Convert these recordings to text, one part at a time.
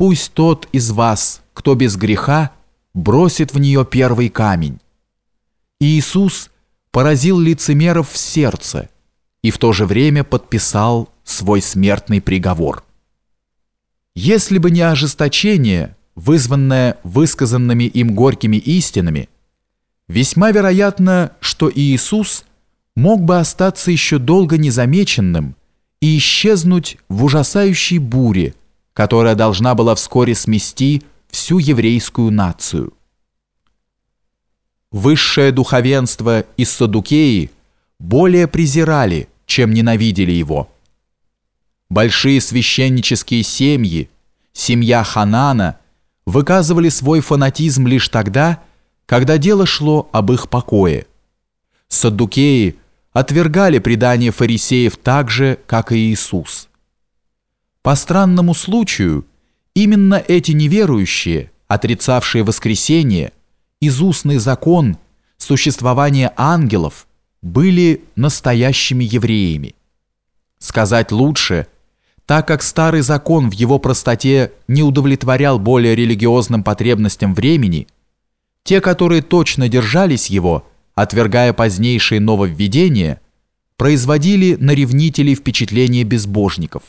пусть тот из вас, кто без греха, бросит в нее первый камень. Иисус поразил лицемеров в сердце и в то же время подписал свой смертный приговор. Если бы не ожесточение, вызванное высказанными им горькими истинами, весьма вероятно, что Иисус мог бы остаться еще долго незамеченным и исчезнуть в ужасающей буре, которая должна была вскоре смести всю еврейскую нацию. Высшее духовенство из Садукеи более презирали, чем ненавидели его. Большие священнические семьи, семья Ханана выказывали свой фанатизм лишь тогда, когда дело шло об их покое. Саддукеи отвергали предание фарисеев так же, как и Иисус. По странному случаю, именно эти неверующие, отрицавшие воскресение, изустный закон, существование ангелов, были настоящими евреями. Сказать лучше, так как старый закон в его простоте не удовлетворял более религиозным потребностям времени, те, которые точно держались его, отвергая позднейшие нововведения, производили на ревнителей впечатление безбожников.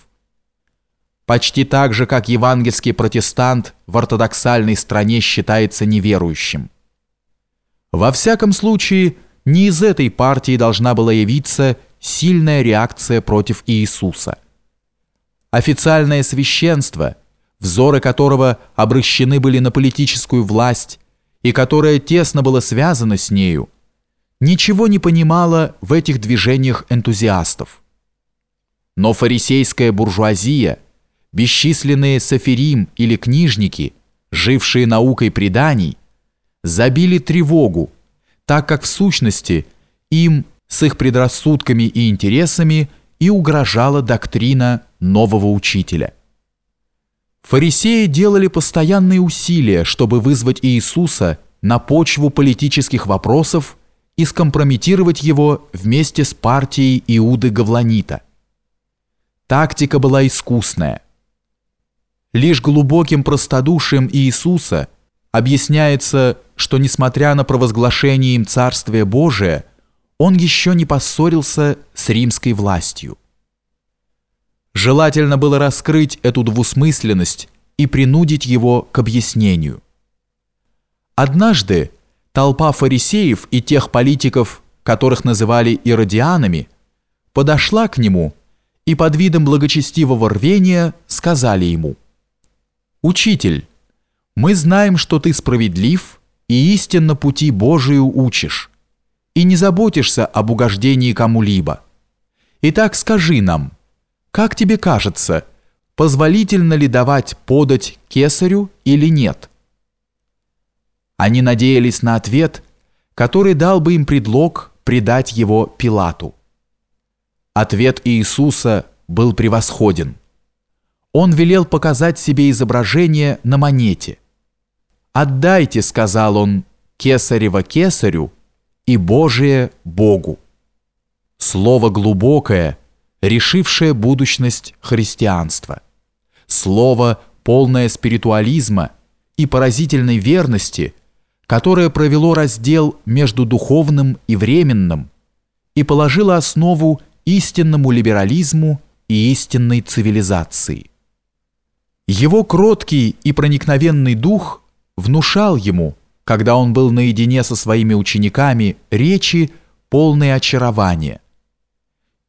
Почти так же, как евангельский протестант в ортодоксальной стране считается неверующим. Во всяком случае, не из этой партии должна была явиться сильная реакция против Иисуса. Официальное священство, взоры которого обращены были на политическую власть и которое тесно было связано с нею, ничего не понимала в этих движениях энтузиастов. Но фарисейская буржуазия, бесчисленные софирим или книжники, жившие наукой преданий, забили тревогу, так как в сущности им с их предрассудками и интересами и угрожала доктрина нового учителя. Фарисеи делали постоянные усилия, чтобы вызвать Иисуса на почву политических вопросов и скомпрометировать его вместе с партией Иуды Гавланита. Тактика была искусная. Лишь глубоким простодушием Иисуса объясняется, что несмотря на провозглашение им Царствия Божия, он еще не поссорился с римской властью. Желательно было раскрыть эту двусмысленность и принудить его к объяснению. Однажды толпа фарисеев и тех политиков, которых называли иродианами, подошла к нему и под видом благочестивого рвения сказали ему «Учитель, мы знаем, что ты справедлив и истинно пути Божию учишь, и не заботишься об угождении кому-либо. Итак, скажи нам, как тебе кажется, позволительно ли давать подать кесарю или нет?» Они надеялись на ответ, который дал бы им предлог предать его Пилату. Ответ Иисуса был превосходен. Он велел показать себе изображение на монете. «Отдайте», — сказал он, — «кесарево кесарю и Божие Богу». Слово глубокое, решившее будущность христианства. Слово, полное спиритуализма и поразительной верности — которое провело раздел между духовным и временным и положило основу истинному либерализму и истинной цивилизации. Его кроткий и проникновенный дух внушал ему, когда он был наедине со своими учениками, речи, полные очарования.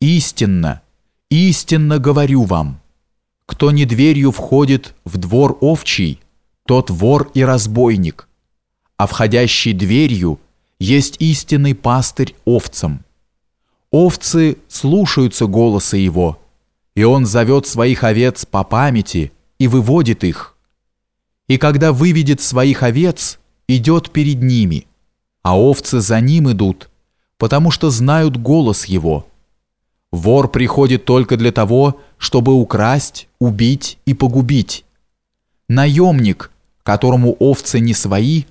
«Истинно, истинно говорю вам, кто не дверью входит в двор овчий, тот вор и разбойник» а входящий дверью есть истинный пастырь овцам. Овцы слушаются голоса его, и он зовет своих овец по памяти и выводит их. И когда выведет своих овец, идет перед ними, а овцы за ним идут, потому что знают голос его. Вор приходит только для того, чтобы украсть, убить и погубить. Наемник, которому овцы не свои,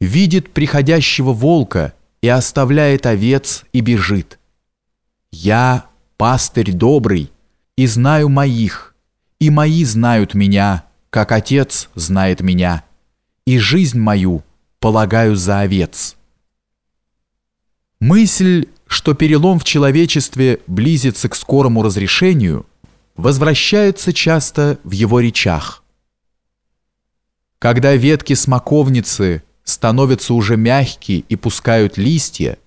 видит приходящего волка и оставляет овец и бежит. Я пастырь добрый и знаю моих, и мои знают меня, как отец знает меня, и жизнь мою полагаю за овец. Мысль, что перелом в человечестве близится к скорому разрешению, возвращается часто в его речах. Когда ветки смоковницы становятся уже мягкие и пускают листья,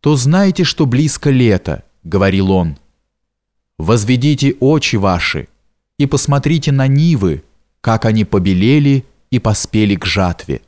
то знайте, что близко лето, говорил он. Возведите очи ваши и посмотрите на нивы, как они побелели и поспели к жатве.